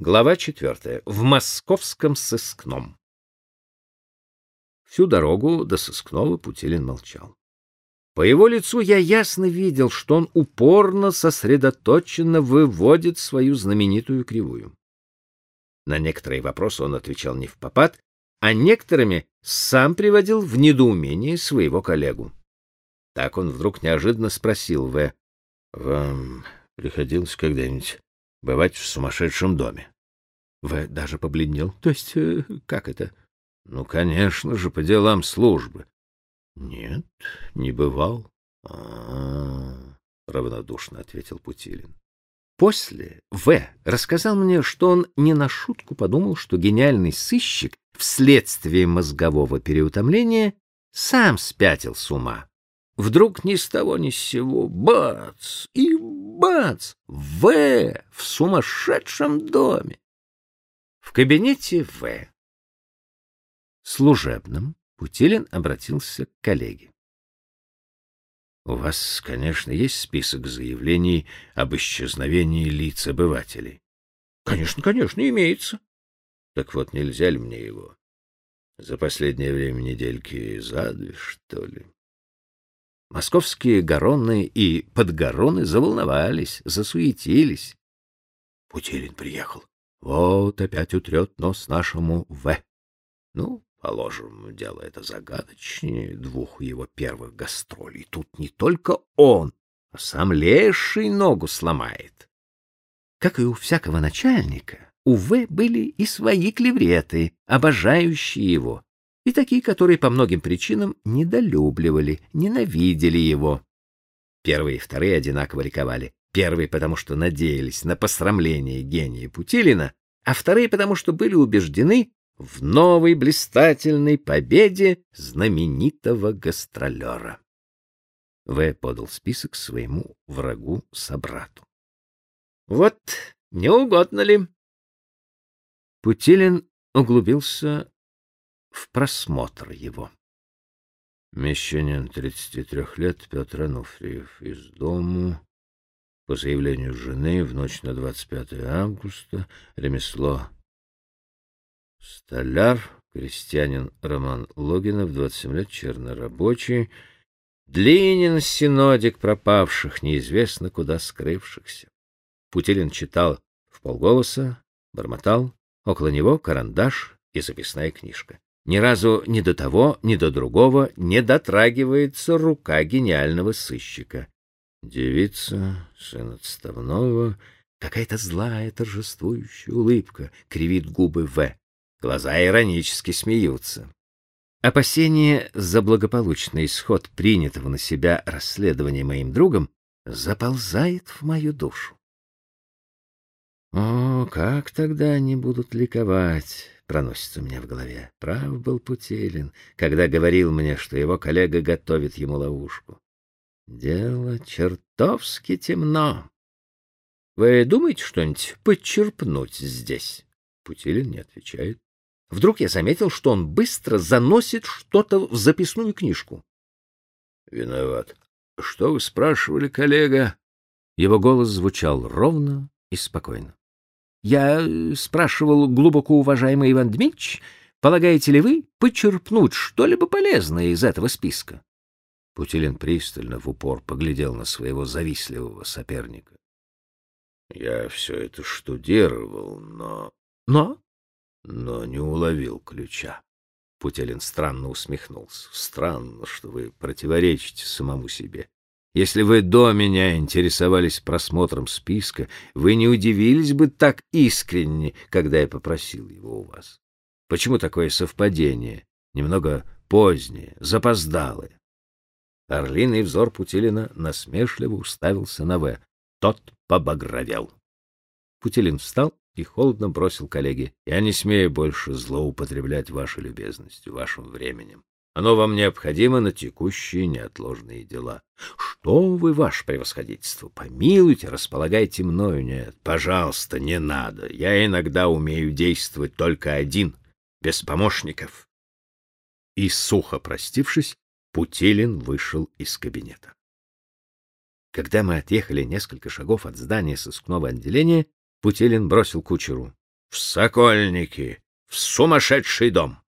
Глава четвертая. В московском сыскном. Всю дорогу до сыскного Путилин молчал. По его лицу я ясно видел, что он упорно, сосредоточенно выводит свою знаменитую кривую. На некоторые вопросы он отвечал не в попад, а некоторыми сам приводил в недоумение своего коллегу. Так он вдруг неожиданно спросил В. — Вам приходилось когда-нибудь бывать в сумасшедшем доме. В даже побледнел. То есть, э, как это? Ну, конечно же, по делам службы. Нет, не бывал. А, -а, -а равнодушно ответил Путилин. После В рассказал мне, что он не на шутку подумал, что гениальный сыщик вследствие мозгового переутомления сам спятил с ума. Вдруг ни с того ни с сего бац и бац! В в сумасшедшем доме. В кабинете В. Служебном Путилин обратился к коллеге. У вас, конечно, есть список заявлений об исчезновении лиц обывателей. Конечно, конечно, имеется. Так вот, нельзя ли мне его? За последнее время недельки за две, что ли? Московские гороны и подгороны заволновались, засуетились. Путилин приехал. Вот опять утрет нос нашему В. Ну, положим, дело это загадочнее двух его первых гастролей. Тут не только он, а сам леший ногу сломает. Как и у всякого начальника, у В были и свои клевреты, обожающие его, и такие, которые по многим причинам недолюбливали, ненавидели его. Первые и вторые одинаково ликовали. Первые, потому что надеялись на посрамление гения Путилина, а вторые, потому что были убеждены в новой блистательной победе знаменитого гастролера. В. подал список своему врагу-собрату. — Вот, не угодно ли? Путилин углубился в просмотр его. Мещанин, 33 лет, Петр Ануфриев, из дому, по заявлению жены, в ночь на 25 августа, ремесло столяр, крестьянин Роман Логинов, 27 лет, чернорабочий, длинен синодик пропавших, неизвестно куда скрывшихся. Путилин читал в полголоса, бормотал, около него карандаш и записная книжка. Ни разу ни до того, ни до другого не дотрагивается рука гениального сыщика. Девица, сын отставного, какая-то злая торжествующая улыбка кривит губы В. Глаза иронически смеются. Опасение за благополучный исход принятого на себя расследования моим другом заползает в мою душу. О, как тогда они будут ликовать! Проносится у меня в голове. Прав был Путилин, когда говорил мне, что его коллега готовит ему ловушку. Дело чертовски темно. Вы думаете что-нибудь подчерпнуть здесь? Путилин не отвечает. Вдруг я заметил, что он быстро заносит что-то в записную книжку. Виноват. Что вы спрашивали, коллега? Его голос звучал ровно и спокойно. Я э, спрашивал, глубоко уважаемый Иван Дмитриевич, полагаете ли вы почерпнуть что-либо полезное из этого списка? Путилин пристально в упор поглядел на своего завистливого соперника. Я все это штудировал, но... Но? Но не уловил ключа. Путилин странно усмехнулся. Странно, что вы противоречите самому себе. Если вы до меня интересовались просмотром списка, вы не удивились бы так искренне, когда я попросил его у вас. Почему такое совпадение, немного позднее, запоздалое? Орлиный взор Путилина насмешливо уставился на В. Тот побагровел. Путилин встал и холодно бросил коллеге. — Я не смею больше злоупотреблять вашей любезностью, вашим временем. Оно вам необходимо на текущие неотложные дела. Что вы, ваше превосходительство, помилуйте, располагайте мною. Нет, пожалуйста, не надо. Я иногда умею действовать только один, без помощников. И, сухо простившись, Путилин вышел из кабинета. Когда мы отъехали несколько шагов от здания сыскного отделения, Путилин бросил кучеру. в Сокольники, в сумасшедший дом.